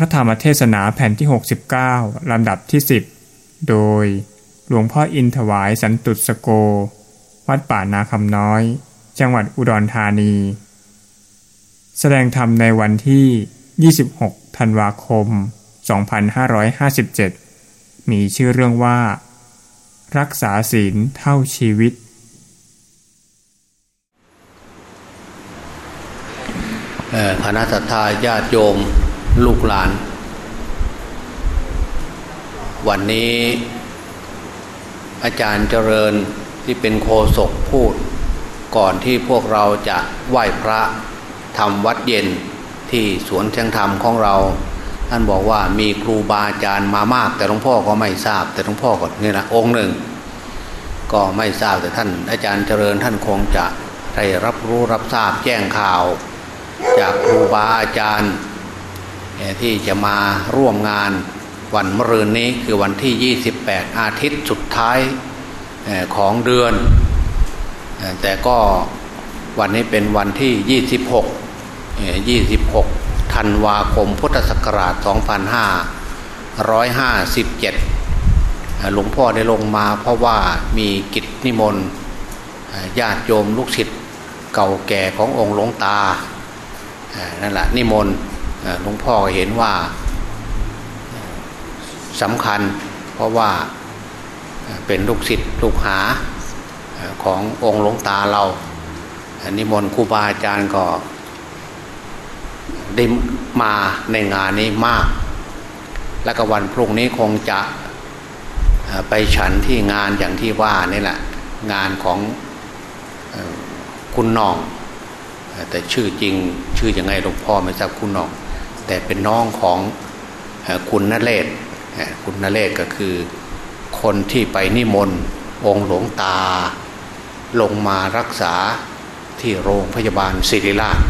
พระธรรมเทศนาแผ่นที่ 69 ลำดับที่ 10 โดยหลวงพ่ออินถวายสันตุสโก วัดป่านาคำน้อย จังหวัดอุดรธานี แสดงธรรมในวันที่ 26 ธันวาคม 2557 มีชื่อเรื่องว่า รักษาศีลเท่าชีวิตคณะสัตยาญาติโยม ลูกหลาน วันนี้อาจารย์เจริญที่เป็นโคศกพูด ก่อนที่พวกเราจะไหว้พระทำวัดเย็นที่สวนเชียงธรรมของเรา ท่านบอกว่ามีครูบาอาจารย์มามาก แต่หลวงพ่อก็ไม่ทราบ แต่หลวงพ่อก็นี่นะองค์หนึ่ง ก็ไม่ทราบแต่ท่าน อาจารย์เจริญท่านคงจะได้รับรู้รับทราบแจ้งข่าว จากครูบาอาจารย์ ที่จะมาร่วมงานวันมะรืนนี้คือวันที่ 28 อาทิตย์สุดท้ายของเดือน แต่ก็วันนี้เป็นวันที่ 26 26 ธันวาคมพุทธศักราช 2557 หลวงพ่อได้ลงมาเพราะว่ามีกิจนิมนต์ญาติโยมลูกศิษย์เก่าแก่ขององค์หลวงตานั่นแหละนิมนต์ หลวงพ่อเห็นว่าสำคัญเพราะว่าเป็นลูกศิษย์ลูกหาขององค์หลวงตาเรานิมนต์ครูบาอาจารย์ก็ได้มาในงานนี้มาก และก็วันพรุ่งนี้คงจะไปฉันที่งานอย่างที่ว่านี่แหละงานของคุณน้อง แต่ชื่อจริงชื่ออยังไงหลวงพ่อไม่ทราบคุณน้อง แต่เป็นน้องของคุณนเรศคุณนเรศก็คือคนที่ไปนิมนต์องค์หลวงตา ลงมารักษาที่โรงพยาบาลศิริราช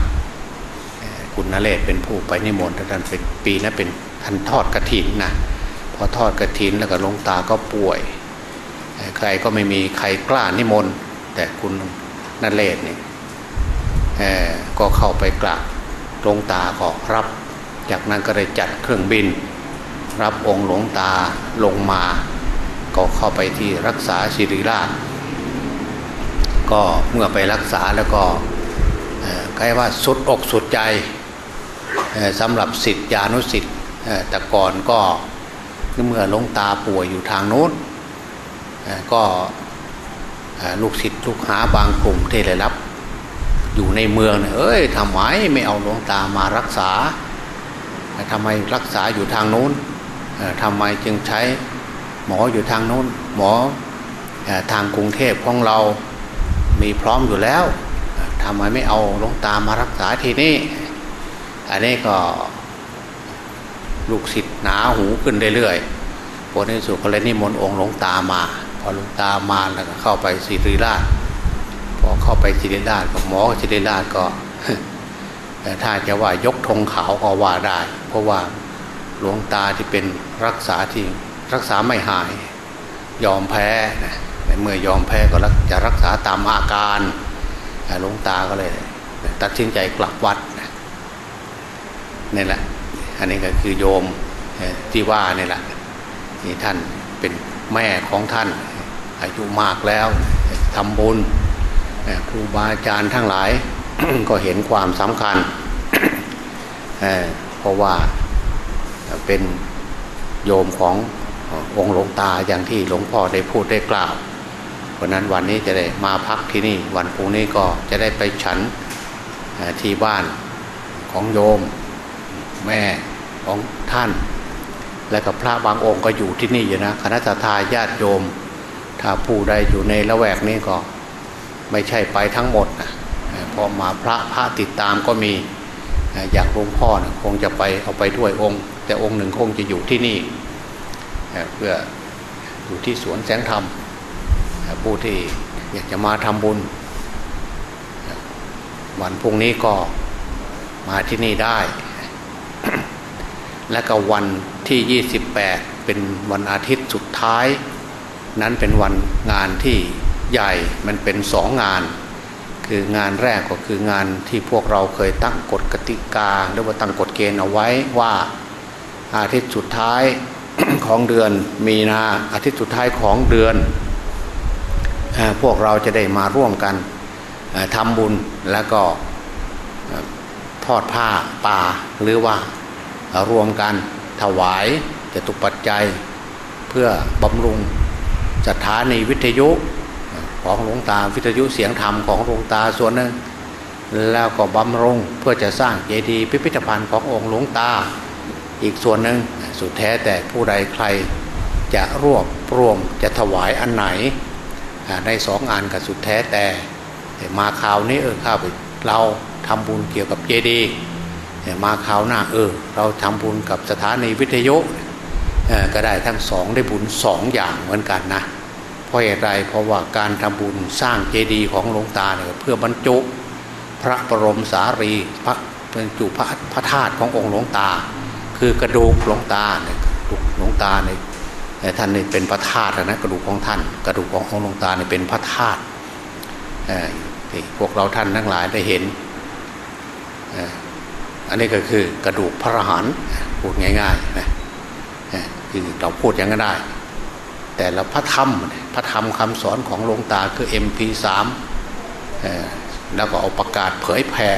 คุณนเรศเป็นผู้ไปนิมนต์ท่านเป็นปีนั้นเป็นท่านทอดกระถินนะพอทอดกระถินแล้วก็หลวงตาก็ป่วย ใครก็ไม่มีใครกล้านิมนต์ แต่คุณนเรศเนี่ยก็เข้าไปกราบหลวงตาก็รับ จากนั้นก็ได้จัดเครื่องบิน รับองค์หลวงตาลงมา ก็เข้าไปที่รักษาศิริราช ก็เมื่อไปรักษาแล้วก็ใกล้ว่าสุดอกสุดใจสำหรับสิทธิานุสิทธิ์แต่ก่อนก็เมื่อหลวงตาป่วยอยู่ทางโน้นก็ลูกศิษย์ลูกหาบางกลุ่มที่ได้รับ อยู่ในเมืองเอ้ยทำไมไม่เอาหลวงตามารักษา ทำไมรักษาอยู่ทางโน้นทำไมจึงใช้หมออยู่ทางโน้น หมอทางกรุงเทพของเรามีพร้อมอยู่แล้วทำไมไม่เอาลงตามารักษาทีนี้อันนี้ก็ลูกศิษย์หนาหูขึ้นเรื่อยๆพอในสุดก็เลยนิมนต์องค์หลวงตามา พอหลวงตามาแล้วก็เข้าไปศิริราช พอเข้าไปศิริราชกับหมอศิริราชก็ ถ้าจะว่ายกธงขาวก็ว่าได้ เพราะว่าหลวงตาที่เป็นรักษาที่รักษาไม่หาย ยอมแพ้นะเมื่อยอมแพ้ก็จะรักษาตามอาการหลวงตาก็เลย ตัดสินใจกลับวัดนี่แหละ อันนี้ก็คือโยมที่ว่านี่แหละนี่ท่านเป็นแม่ของท่าน อายุมากแล้วทำบุญครูบาอาจารย์ทั้งหลาย ก็เห็นความสำคัญ เพราะว่าเป็นโยมขององค์หลวงตาอย่างที่หลวงพ่อได้พูดได้กล่าวเพราะนั้นวันนี้จะได้มาพักที่นี่ วันพรุ่งนี้ก็จะได้ไปฉันที่บ้านของโยมแม่ของท่าน และกับพระบางองค์ก็อยู่ที่นี่อยู่นะคณะทาญาติโยม ถ้าผู้ใดอยู่ในละแวกนี้ก็ไม่ใช่ไปทั้งหมดนะพอมาพระพระติดตามก็มี อย่างหลวงพ่อนะคงจะไปเอาไปด้วยองค์ แต่องค์หนึ่งคงจะอยู่ที่นี่เพื่ออยู่ที่สวนแสงธรรมผู้ที่อยากจะมาทำบุญ วันพรุ่งนี้ก็มาที่นี่ได้ และก็วันที่ 28 เป็นวันอาทิตย์สุดท้าย นั้นเป็นวันงานที่ใหญ่มันเป็นสองงาน คืองานแรกก็คืองานที่พวกเราเคยตั้งกฎกติกา หรือว่าตั้งกฎเกณฑ์เอาไว้ว่าอาทิตย์สุดท้ายของเดือน มีนาอาทิตย์สุดท้ายของเดือน พวกเราจะได้มาร่วมกันทำบุญแล้วก็ทอดผ้าป่าหรือว่ารวมกันถวายจตุปัจจัยเพื่อบำรุงสถานีวิทยุ ของหลวงตาวิทยุเสียงธรรมของหลวงตาส่วนหนึ่งแล้วก็บำรุงเพื่อจะสร้างเจดีย์พิพิธภัณฑ์ขององค์หลวงตา อีกส่วนหนึ่งสุดแท้แต่ผู้ใดใครจะรวบรวมจะถวายอันไหนในสองงานกับสุดแท้แต่มาคราวนี้เออข้าไปเราทำบุญเกี่ยวกับเจดีย์มาคราวหน้าเออ เราทำบุญกับสถานีวิทยุก็ได้ทั้งสองได้บุญสองอย่างเหมือนกันนะ เพราะเหตุไรเพราะว่าการทำบุญสร้างเจดีย์ของหลวงตาเนี่ยเพื่อบรรจุพระบรมสารีพระบรรจุพระพระธาตุขององค์หลวงตา คือกระดูกหลวงตาเนี่ยกระดูกหลวงตาเนี่ยท่านเนี่เป็นพระธาตุนะกระดูกของท่าน กระดูกขององค์หลวงตาเนี่ยเป็นพระธาตุพวกเราท่านทั้งหลายได้เห็นอันนี้ก็คือกระดูกพระหันพูดง่ายๆนะคือเราพูดอย่างนั้นได้ แต่ละพระธรรม พระธรรมคำสอนของหลวงตาคือ MP3 แล้วก็เอาประกาศเผยแผ่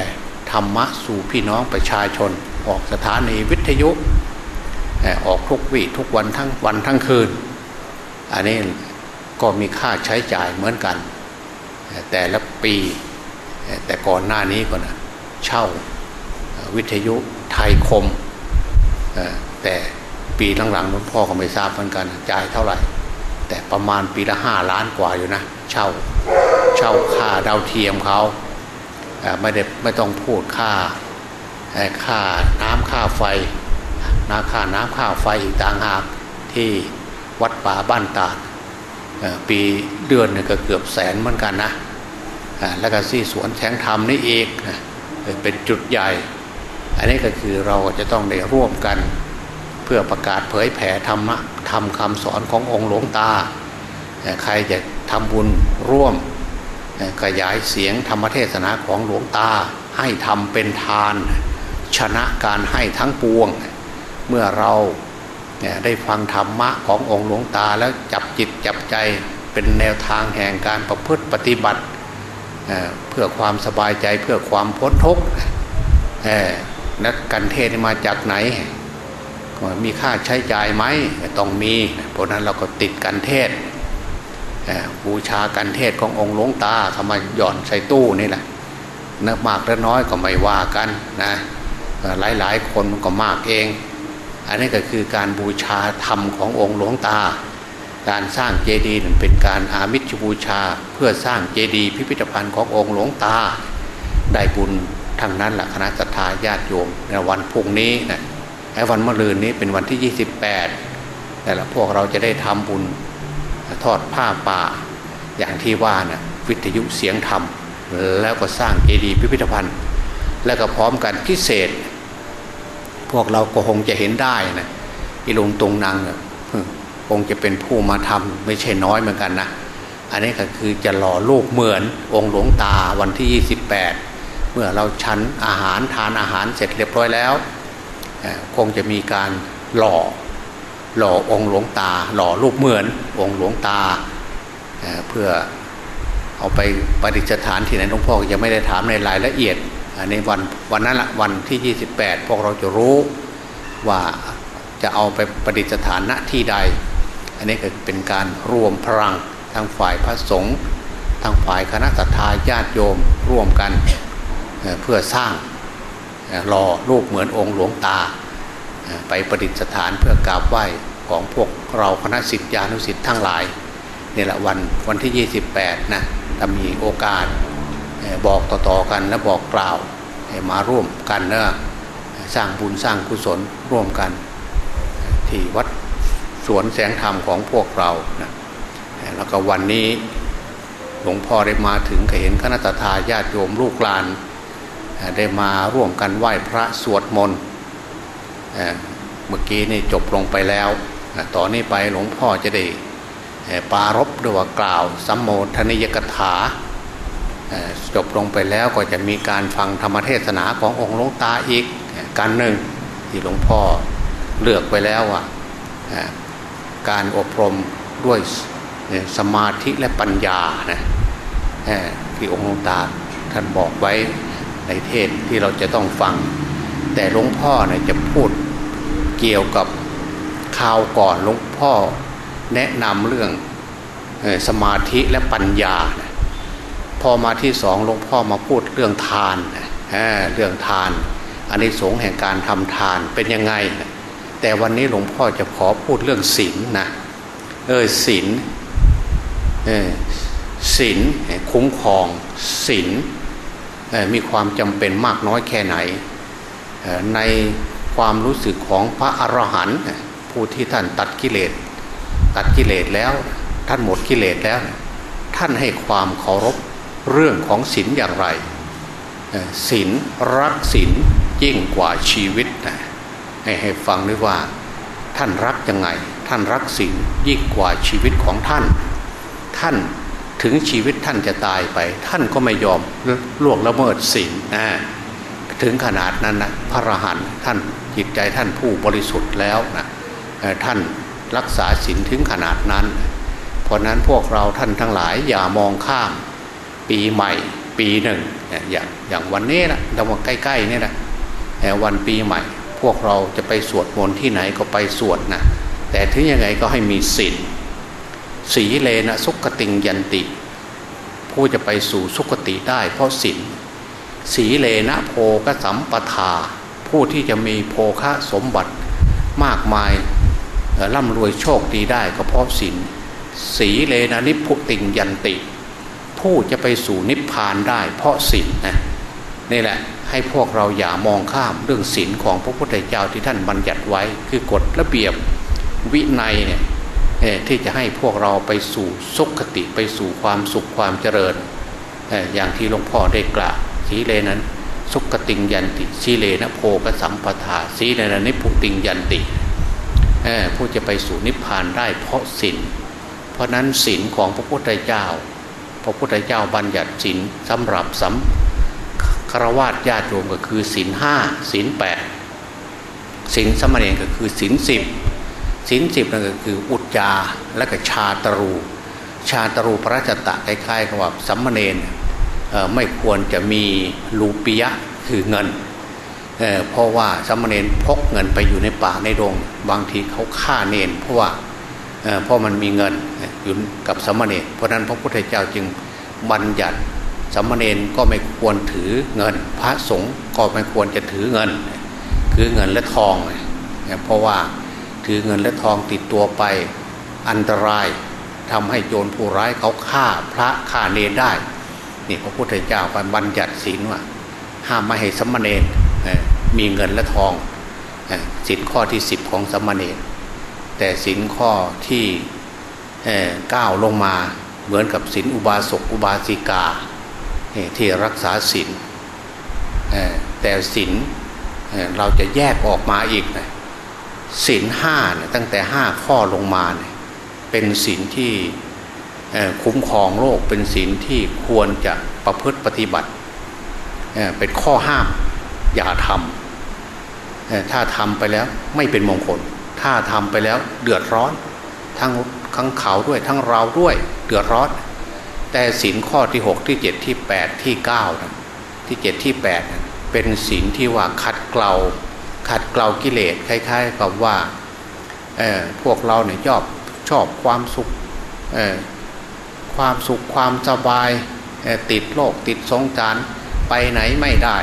ธรรมะสู่พี่น้องประชาชน ออกสถานีวิทยุออกทุกวีทุกวันทั้งวันทั้งคืน อันนี้ก็มีค่าใช้จ่ายเหมือนกัน แต่ละปีแต่ก่อนหน้านี้ก็นะเช่าวิทยุไทยคมแต่ปีหลังๆหลวงพ่อก็ไม่ทราบเหมือนกันจ่ายเท่าไหร่ แต่ประมาณปีละห้าล้านกว่าอยู่นะ เช่าเช่าค่าดาวเทียมเขาไม่ได้ไม่ต้องพูดค่าค่าน้ำค่าไฟนาค่าน้ำค่าไฟอีกต่างหากที่วัดป่าบ้านตาดปีเดือนเนี่ยก็เกือบแสนเหมือนกันนะแล้วก็ที่สวนแสงธรรมนี่เองเป็นจุดใหญ่ อันนี้ก็คือเราจะต้องได้ร่วมกัน พื่อประกาศเผยแผ่ธรรมะทำคำสอนขององค์หลวงตา ใครจะทำบุญร่วมขยายเสียงธรรมเทศนาของหลวงตาให้ทำเป็นทาน ชนะการให้ทั้งปวง เมื่อเราได้ฟังธรรมะขององค์หลวงตาแล้วจับจิตจับใจเป็นแนวทางแห่งการประพฤติปฏิบัติเพื่อความสบายใจเพื่อความพ้นทุกข์นักกันเทศมาจากไหน มีค่าใช้จ่ายไหมต้องมีเพราะนั้นเราก็ติดกันเทศบูชากันเทศขององค์หลวงตาทำไมหย่อนใส่ตู้นี่แหละนักมากและน้อยก็ไม่ว่ากันนะหลายหลายคนก็มากเอง อันนี้ก็คือการบูชาธรรมขององค์หลวงตา การสร้างเจดีย์เป็นการอามิชบูชาเพื่อสร้างเจดีย์พิพิธภัณฑ์ขององค์หลวงตา ได้บุญทั้งนั้นแหละคณะสัตยาญาติโยมในวันพุ่งนี้นะ ไอ้วันมะรืนนี้เป็นวันที่ 28 แต่ละพวกเราจะได้ทำบุญทอดผ้าป่า อย่างที่ว่านะ่ะวิทยุเสียงธรรม แล้วก็สร้างเจดีย์พิพิธภัณฑ์ แล้วก็พร้อมกันพิเศษ พวกเราก็คงจะเห็นได้นะอีลุงตรงนางคงจะเป็นผู้มาทำไม่ใช่น้อยเหมือนกันนะอันนี้ก็คือจะหล่อลูกเหมือนองค์หลวงตาวันที่ 28 เมื่อเราชั้นอาหารทานอาหารเสร็จเรียบร้อยแล้ว คงจะมีการหล่อหล่อองค์หลวงตา หล่อรูปเหมือนองค์หลวงตาเเพื่อเอาไปประดิษฐานที่ไหนหลวงพ่อยังไม่ได้ถามในรายละเอียดในวันวันนั้นละวันที่ 28 พวกเราจะรู้ว่าจะเอาไปประดิษฐานณที่ใด อันนี้ก็เป็นการรวมพลังทางฝ่ายพระสงฆ์ทางฝ่ายคณะสัตยาญาติโยมร่วมกันเพื่อสร้าง รอรูปเหมือนองค์หลวงตา ไปประดิษฐานเพื่อกราบไหว้ของพวกเราคณะสิทธิานุสิทธิ์ทั้งหลายนี่แหละวันวันที่ 28นะถ้ามีโอกาสบอกต่อๆกันและบอกกล่าวมาร่วมกันเนะสร้างบุญสร้างกุศลร่วมกัน ที่วัดสวนแสงธรรมของพวกเรานะแล้วก็วันนี้หลวงพ่อได้มาถึงเห็นคณะทาญาติโยมลูกหลาน ได้มาร่วมกันไหว้พระสวดมนต์เมื่อกี้นี่จบลงไปแล้วต่อนนี้ไปหลวงพ่อจะได้ปารบด้วยว่ากล่าวสัมโมทนิยกถาจบลงไปแล้วก็จะมีการฟังธรรมเทศนาขององค์หลวงตาอีกการหนึ่งที่หลวงพ่อเลือกไปแล้วว่าการอบรมด้วยสมาธิและปัญญานะที่องค์หลวงตาท่านบอกไว้ ในเทศที่เราจะต้องฟัง แต่หลวงพ่อเนี่ยจะพูดเกี่ยวกับข่าวก่อนหลวงพ่อแนะนำเรื่องสมาธิและปัญญา พอมาที่สองหลวงพ่อมาพูดเรื่องทานเรื่องทานอันนี้สงแห่งการทำทานเป็นยังไง แต่วันนี้หลวงพ่อจะขอพูดเรื่องศีลนะเออศีลศีลคุ้มครองศีล มีความจำเป็นมากน้อยแค่ไหน ในความรู้สึกของพระอรหันต์ผู้ที่ท่านตัดกิเลสตัดกิเลสแล้วท่านหมดกิเลสแล้ว ท่านให้ความเคารพเรื่องของศีลอย่างไรศีลรักศีลยิ่งกว่าชีวิตนะให้ให้ฟังด้วยว่าท่านรักยังไง ท่านรักศีลยิ่งกว่าชีวิตของท่าน ท่าน ถึงชีวิตท่านจะตายไป ท่านก็ไม่ยอมล่วงละเมิดศีลนะถึงขนาดนั้นนะพระอรหันต์ท่านจิตใจท่านผู้บริสุทธิ์แล้วนะท่านรักษาศีลถึงขนาดนั้น เพราะนั้นพวกเราท่านทั้งหลายอย่ามองข้าม ปีใหม่ ปีหนึ่งอย่างอย่างวันนี้นะเราใกล้ๆนี่นะวันปีใหม่ พวกเราจะไปสวดมนต์ที่ไหนก็ไปสวดนะแต่ถึงยังไงก็ให้มีศีล สีเลนะสุขติงยันติ ผู้จะไปสู่สุขติได้ เพราะศีลสีเลนะโพกสัมปทา ผู้ที่จะมีโภคะสมบัติมากมายร่ำรวยโชคดีได้ก็เพราะศีลสีเลนะนิพุติงยันติ ผู้จะไปสู่นิพพานได้ เพราะศีลนะนี่แหละให้พวกเราอย่ามองข้ามเรื่องศีลของพระพุทธเจ้าที่ท่านบัญญัติไว้คือกฎระเบียบวินัยเนี่ย ที่จะให้พวกเราไปสู่สุขติไปสู่ความสุขความเจริญ อย่างที่หลวงพ่อได้กล่าวสีเลนั้น สุขติงยันติสีเลนะโพกสัมปทาสีเลนะนิพุติงยันติผู้จะไปสู่นิพพานได้เพราะศีลเพราะนั้นศีลของพระพุทธเจ้า พระพุทธเจ้าบัญญัติศีลสำหรับสำคารวะญาติโยมก็คือศีลห้าศีลแปดศีลสมณีก็คือศีลสิบ ศีลสิบนั่นก็คืออุจจาและก็ชาตรู ชาตรูพระจตะคล้ายๆกับว่าสัมมเนนไม่ควรจะมีลูปิยะคือเงินเเพราะว่าสัมมเนนพกเงินไปอยู่ในป่าในดง บางทีเขาฆ่าเนนเพราะว่าเพราะมันมีเงินอยู่กับสัมมเนนเพราะนั้นพระพุทธเจ้าจึงบัญญัติสัมมเนนก็ไม่ควรถือเงิน พระสงฆ์ก็ไม่ควรจะถือเงิน คือเงินและทอง เพราะว่า ถือเงินและทองติดตัวไป อันตรายทำให้โจรผู้ร้ายเขาฆ่าพระฆ่าเนรได้ นี่พระพุทธเจ้าบัญญัติศีลว่า ห้ามไม่ให้สมมาเนรมีเงินและทองสินข้อที่สิบของสมมาเนรแต่สินข้อที่เก้าลงมาเหมือนกับสินอุบาสกอุบาสิกาที่รักษาสินแต่สินเราจะแยกออกมาอีกนะ ศีลห้าเนี่ยตั้งแต่ห้าข้อลงมาเนี่ยเป็นศีลที่คุ้มครองโลกเป็นศีลที่ควรจะประพฤติปฏิบัติเป็นข้อห้ามอย่าทำถ้าทำไปแล้วไม่เป็นมงคล ถ้าทำไปแล้วเดือดร้อน ทั้งทั้งเขาด้วยทั้งเราด้วยเดือดร้อน แต่ศีลข้อที่ 6 ที่ 7 ที่ 8 ที่9นะที่ 7 ที่ 8 เป็นศีลที่ว่าคัดเกลา ขัดเกลากิเลสคล้ายๆ กับว่าพวกเราเนี่ยชอบชอบความสุขความสุขความสบายติดโลกติดสงสารไปไหนไม่ได้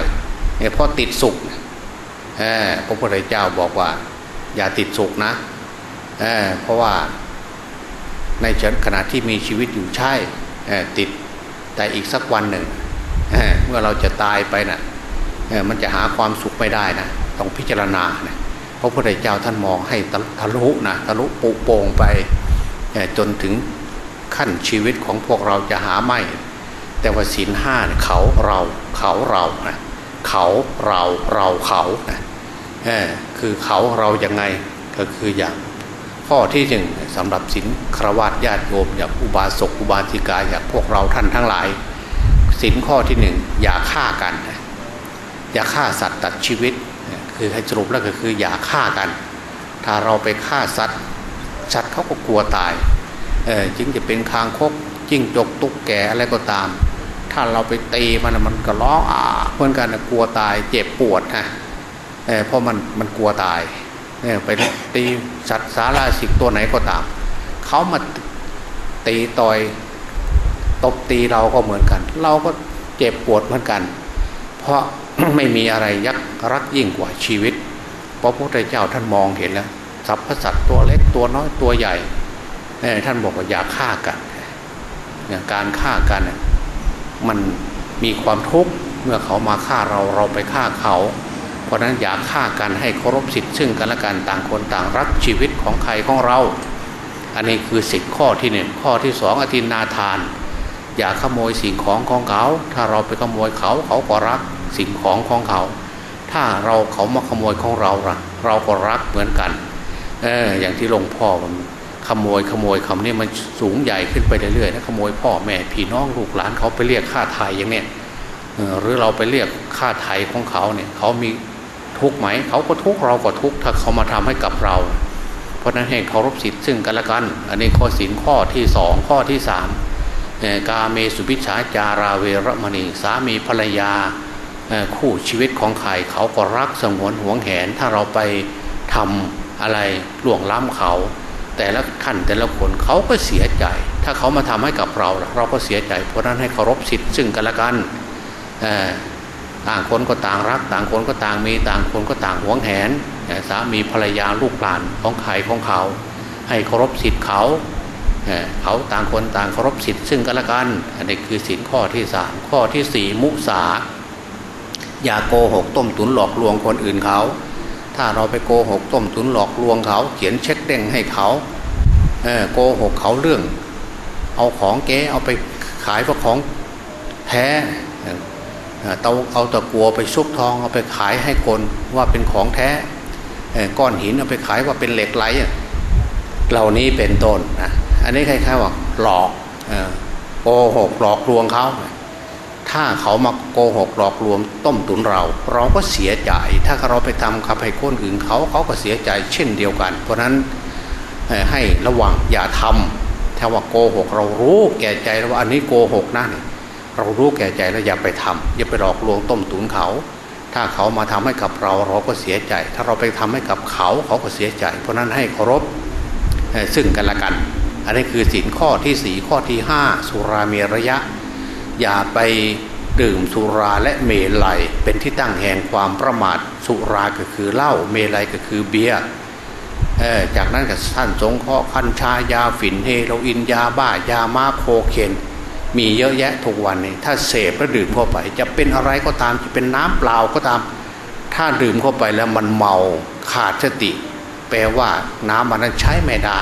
เพราะติดสุขพระพุทธเจ้าบอกว่า อย่าติดสุขนะเเพราะว่าในขณะที่มีชีวิตอยู่ใช่ติดแต่อีกสักวันหนึ่งเเมื่อเราจะตายไปนะ่ะมันจะหาความสุขไม่ได้นะ ต้องพิจารณาเนี่ยพระพุทธเจ้าท่านมองให้ทะลุนะทะลุปุโป่งไปจนถึงขั้นชีวิตของพวกเราจะหาไม่ แต่ว่าศีลห้าเขาเราเขาเรานะเขาเราเราเขานะคือเขาเรายังไงก็คืออย่างข้อที่หนึ่งสำหรับศีลครวญญาติโยมอย่างอุบาสกอุบาสิกาอย่างพวกเราท่านทั้งหลายศีลข้อที่หนึ่งอย่าฆ่ากัน อย่าฆ่าสัตว์ตัดชีวิต คือให้สรุปแล้วก็คืออย่าฆ่ากัน ถ้าเราไปฆ่าสัตว์สัตว์เขาก็กลัวตายเออจึงจะเป็นคางคกจิ้งจกตุ๊กแกอะไรก็ตาม ถ้าเราไปตีมันมันก็ร้องอ่าเหมือนกันกลัวตายเจ็บปวดฮะเออเพราะมันมันกลัวตายเออไปตีสัตว์สาราสิกตัวไหนก็ตามเขามาตีต่อยตบตีเราก็เหมือนกัน เราก็เจ็บปวดเหมือนกัน เพราะ ไม่มีอะไรยักรักยิ่งกว่าชีวิตพระพุทธเจ้าท่านมองเห็นแล้วสรรพสัตว์ตัวเล็กตัวน้อยตัวใหญ่ท่านบอกว่าอย่าฆ่ากันการฆ่ากันมันมีความทุกข์เมื่อเขามาฆ่าเราเราไปฆ่าเขา เพราะนั้นอย่าฆ่ากันให้เคารพสิทธิ์ซึ่งกันและกันต่างคนต่างรักชีวิตของใครของเรา อันนี้คือสิทธิข้อที่หนึ่งข้อที่สองอธินาทาน อย่าขโมยสิ่งของของเขา ถ้าเราไปขโมยเขาเขาก็รัก สิ่งของของเขา ถ้าเราเขามาขโมยของเราเราก็รักเหมือนกัน เอออย่างที่หลวงพ่อมันขโมยขโมยคำนี้มันสูงใหญ่ขึ้นไปเรื่อยๆนะขโมยพ่อแม่พี่น้องลูกหลานเขาไปเรียกค่าไทยอย่างเนี้ยหรือเราไปเรียกค่าไทยของเขาเนี่ยเขามีทุกไหมเขาก็ทุกเราก็ทุกถ้าเขามาทำให้กับเรา เพราะนั้นให้เคารพสิทธิ์ซึ่งกันและกัน อันนี้ข้อสินข้อที่สองข้อที่สามกาเมสุพิชาจาราเวรมณีสามีภรรยา คู่ชีวิตของใครเขาก็รักสงวนห่วงแหน ถ้าเราไปทำอะไรล่วงล้ำเขา แต่ละท่านแต่ละคนเขาก็เสียใจ ถ้าเขามาทำให้กับเรา เราก็เสียใจ เพราะนั้นให้เคารพสิทธิ์ซึ่งกันและกันต่างคนก็ต่างรัก ต่างคนก็ต่างมีต่างคนก็ต่างห่วงแหนสามีภรรยาลูกหลานของใครของเขา ให้เคารพสิทธิ์เขาเขาต่างคนต่างเคารพสิทธิ์ซึ่งกันและกัน อันนี้คือสินข้อที่สามข้อที่สี่มุสา อย่าโกหกต้มตุนหลอกลวงคนอื่นเขา ถ้าเราไปโกหกต้มตุนหลอกลวงเขา เขียนเช็คเด้งให้เขาเโกหกเขาเรื่อง เอาของเก๊เอาไปขายเพราะของแท้เตาเอาตะกัวไปซุกทองเอาไปขายให้คนว่าเป็นของแท้ก้อนหินเอาไปขายว่าเป็นเหล็กไหลเหล่านี้เป็นต้นนะอันนี้คล้ายๆว่าหลอกโกหกหลอกลวงเขา ถ้าเขามาโกหกหลอกลวงต้มตุนเรา เราก็เสียใจ ถ้าเราไปทำขับให้คนอื่นเขาเขาก็เสียใจเช่นเดียวกัน เพราะนั้นให้ระวังอย่าทำถ้าว่าโกหก เรารู้แก่ใจแล้วว่าอันนี้โกหกนะเรารู้แก่ใจแล้วอย่าไปทำอย่าไปหลอกลวงต้มตุนเขา ถ้าเขามาทำให้กับเราเราก็เสียใจ ถ้าเราไปทำให้กับเขาเขาก็เสียใจ เพราะนั้นให้เคารพซึ่งกันและกัน อันนี้คือสินข้อที่สี่ข้อที่ห้าสุราเมรยะ อย่าไปดื่มสุราและเมลัยเป็นที่ตั้งแห่งความประมาทสุราก็คือเหล้าเมลัยก็คือเบียร์จากนั้นกับท่านสงเคราะห์คัญชายาฝิ่นเฮโรอีนยาบ้ายามาโคเคนมีเยอะแยะทุกวันนี้ถ้าเสพแล้วดื่มเข้าไป จะเป็นอะไรก็ตามจะเป็นน้ำเปล่าก็ตาม ถ้าดื่มเข้าไปแล้วมันเมาขาดสติ แปลว่าน้ำมันนั้นใช้ไม่ได้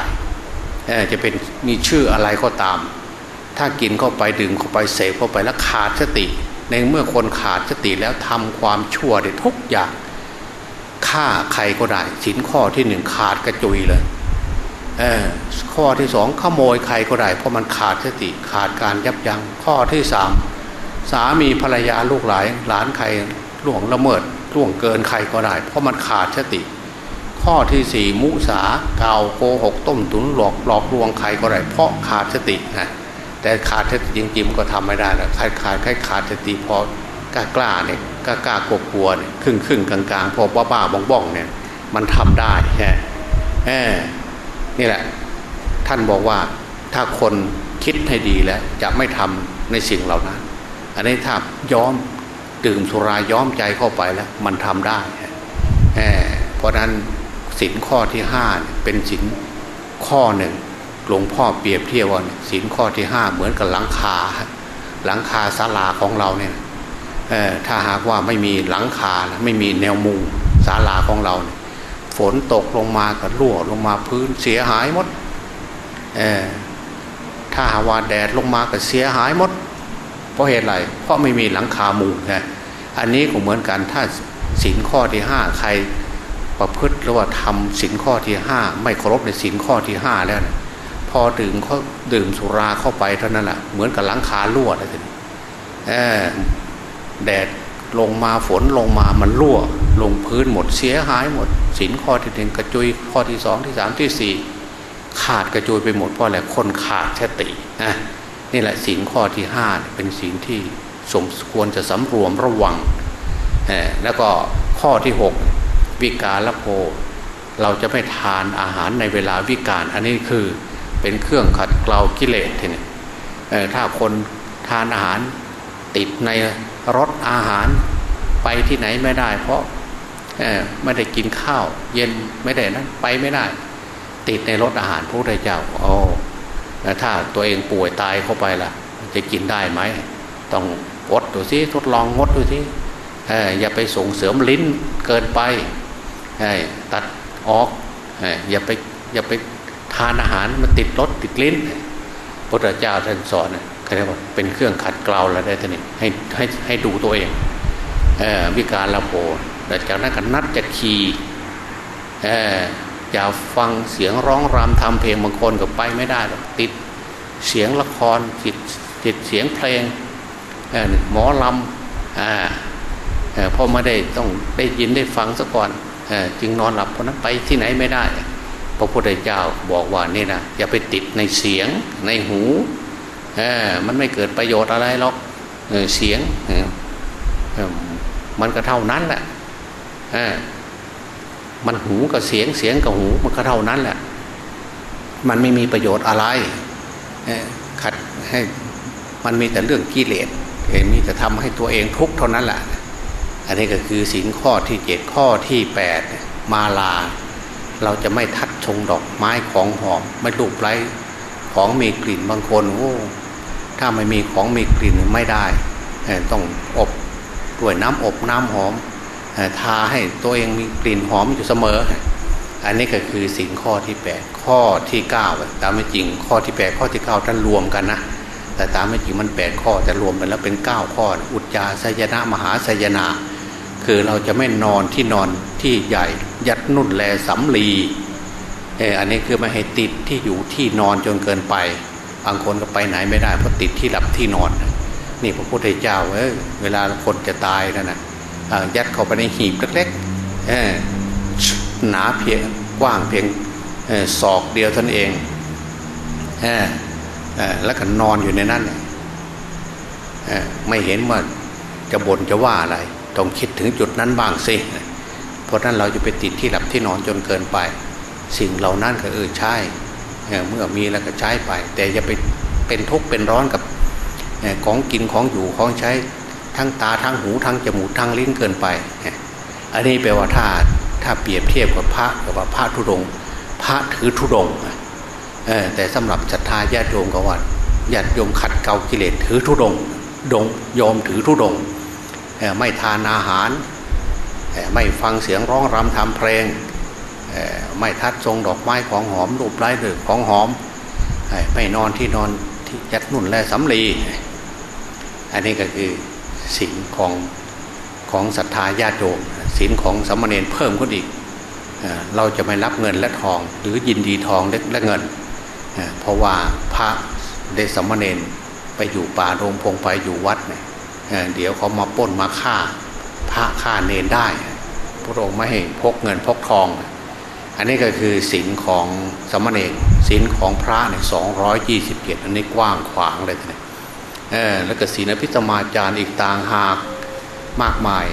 จะเป็นมีชื่ออะไรก็ตาม ถ้ากินเข้าไปดื่มเข้าไปเสพเข้าไปแล้วขาดสติ ในเมื่อคนขาดสติแล้วทำความชั่วได้ทุกอย่างฆ่าใครก็ได้สินข้อที่หนึ่งขาดกระจุยเลยเออข้อที่สองขโมยใครก็ได้เพราะมันขาดสติขาดการยับยัง้งข้อที่สามสามีภรรยาลูกหลานหลานใครล่วงละเมิดล่วงเกินใครก็ได้ เพราะมันขาดสติ ข้อที่สี่มุสาเกาโกหกต้มตุนหลอกหลอกลวงใครก็ได้เพราะขาดสตินะ แต่ขาดสติจริงๆก็ทำไม่ได้แล้วขาดขาดขาดสติพอกล้ากล้าเนี่ยกล้ากล้ากลัวกลัวเนี่ยครึ่งครึ่งกลางกลางพอบ้าบ้าบ้องบ้องเนี่ยมันทำได้ใช่แนี่แหละ ท่านบอกว่าถ้าคนคิดให้ดีแล้ว จะไม่ทำในสิ่งเหล่านั้น อันนี้ถ้าย้อมดื่มสุราย้อมใจเข้าไปแล้ว มันทำได้เพราะนั้นสินข้อที่ห้าเป็นสินข้อหนึ่ง หลวงพ่อเปรียบเทียบว่าสินข้อที่ห้าเหมือนกับหลังคา หลังคาศาลาของเราเนี่ยถ้าหากว่าไม่มีหลังคาไม่มีแนวมุงศาลาของเราเนี่ยฝนตกลงมาก็รั่วลงมาพื้นเสียหายหมดถ้าหาว่าแดดลงมาก็เสียหายหมด เพราะเหตุไรเพราะไม่มีหลังคามุงนะอันนี้ก็เหมือนกันถ้าสินข้อที่ห้าใครประพฤติหรือว่าทำสินข้อที่ห้าไม่เคารพในสินข้อที่ห้าแล้วนะ พอดื่มเขาดื่มสุราเข้าไปเท่านั้นแหละเหมือนกับหลังคารั่วอะไรทีแดดลงมาฝนลงมามันรั่ว ลงพื้นหมดเสียหายหมด สินข้อที่หนึ่งกระจุยข้อที่สองที่สามที่สี่ขาดกระจุยไปหมดเพราะอะไรคนขาดสตินะนี่แหละสินข้อที่ห้าเป็นสินที่สมควรจะสำรวมระวัง แล้วก็ข้อที่หกวิกาลโภเราจะไม่ทานอาหารในเวลาวิกาลอันนี้คือ เป็นเครื่องขัดเกลากิเลสทีนี้ถ้าคนทานอาหารติดในรสอาหารไปที่ไหนไม่ได้ เพราะไม่ได้กินข้าว เย็นไม่ได้นะไปไม่ได้ ติดในรสอาหารพระพุทธเจ้าโอ้ถ้าตัวเองป่วยตายเข้าไปล่ะ จะกินได้ไหมต้องอดดูสิทดลองงดดูสิอย่าไปส่งเสริมลิ้นเกินไปตัดออกอย่าไปอย่าไป ทานอาหารมันติดรสติดลิ้นพระเจ้าท่านสอนเขาเรียกว่าเป็นเครื่องขัดเกลาแล้วได้ท่านี่ให้ให้ให้ดูตัวเองวิการละโพแต่จากนั้นก็นัดจะขี่อย่าฟังเสียงร้องรำทำเพลงบางคนก็ไปไม่ได้หรอกติดเสียงละครติดติดเสียงเพลงหมอลำเพราะไม่ได้ต้องได้ยินได้ฟังซะก่อนจึงนอนหลับเพราะนั้นไปที่ไหนไม่ได้ พระพุทธเจ้าบอกว่านี่นะอย่าไปติดในเสียงในหูมันไม่เกิดประโยชน์อะไรหรอกเสียงมันก็เท่านั้นแหละมันหูกับเสียงเสียงกับหูมันก็เท่านั้นแหละ มันไม่มีประโยชน์อะไรขัดให้มันมีแต่เรื่องกิเลสมีแต่ทำให้ตัวเองทุกข์เท่านั้นแหละอันนี้ก็คือสินข้อที่เจ็ดข้อที่แปดมาลา เราจะไม่ทัด ชงดอกไม้ของหอมไม่ลูบไล้ของมีกลิ่นบางคนโอ้ถ้าไม่มีของมีกลิ่นไม่ได้ ต้องอบด้วยน้ำอบน้ำหอมทาให้ตัวเองมีกลิ่นหอมอยู่เสมอ อันนี้ก็คือสินข้อที่แปดข้อที่เก้าตามไม่จริงข้อที่แปดข้อที่เก้าท่านรวมกันนะแต่ตามไม่จริงมันแปดข้อแต่รวมกันแล้วเป็นเก้าข้อ อุจจาสยนะมหาสยนา คือเราจะไม่นอนที่นอนที่ใหญ่ ยัดนุ่นแลสำลี เอออันนี้คือไม่ให้ติดที่อยู่ที่นอนจนเกินไปบางคนก็ไปไหนไม่ได้เพราะติดที่หลับที่นอน นี่พระพุทธเจ้าเออเวลาคนจะตายนั่นนะยัดเข้าไปในหีบเล็กๆเออหนาเพียงกว้างเพียงศอกเดียวท่านเองเออแล้วก็นอนอยู่ในนั้นไม่เห็นว่าจะบ่นจะว่าอะไร ต้องคิดถึงจุดนั้นบ้างสิ เพราะนั้นเราจะไปติดที่หลับที่นอนจนเกินไป สิ่งเหล่านั้นก็เออใช่ เมื่อมีแล้วก็ใช้ไป แต่อย่าไปเป็นทุกข์เป็นร้อนกับของกินของอยู่ของใช้ทั้งตาทั้งหูทั้งจมูกทั้งลิ้นเกินไป อันนี้แปลว่าถ้าถ้าเปรียบเทียบกับพระกับว่าพระธุดง พระถือธุดงแต่สำหรับศรัทธาญาติโยมก็ว่าญาติโยมขัดเกากิเลสถือธุดงดงโยมถือธุดง ไม่ทานอาหาร ไม่ฟังเสียงร้องรำทำเพลง ไม่ทัดทรงดอกไม้ของหอมรูปไร้เดือของหอมไม่นอนที่นอนที่ยัดนุ่นและสำลีอันนี้ก็คือสิ่งของของศรัทธาญาติโยมสินของสมณเณรเพิ่มขึ้นอีกเราจะไม่รับเงินและทอง หรือยินดีทองและเงิน เพราะว่าพระได้สมณเณรไปอยู่ป่าโรงพงไปอยู่วัดเนี่ยเดี๋ยวเขามาป้นมาฆ่า พระฆ่าเนนได้ พระองค์ไม่ให้พกเงินพกทอง อันนี้ก็คือศีลของสมณเณรศีลของพระเนี่ยสองร้อยยี่สิบเจ็ดอันนี้กว้างขวางเลยเนี่ยแล้วก็ศีลอภิสมาจารย์อีกต่างหากมากมาย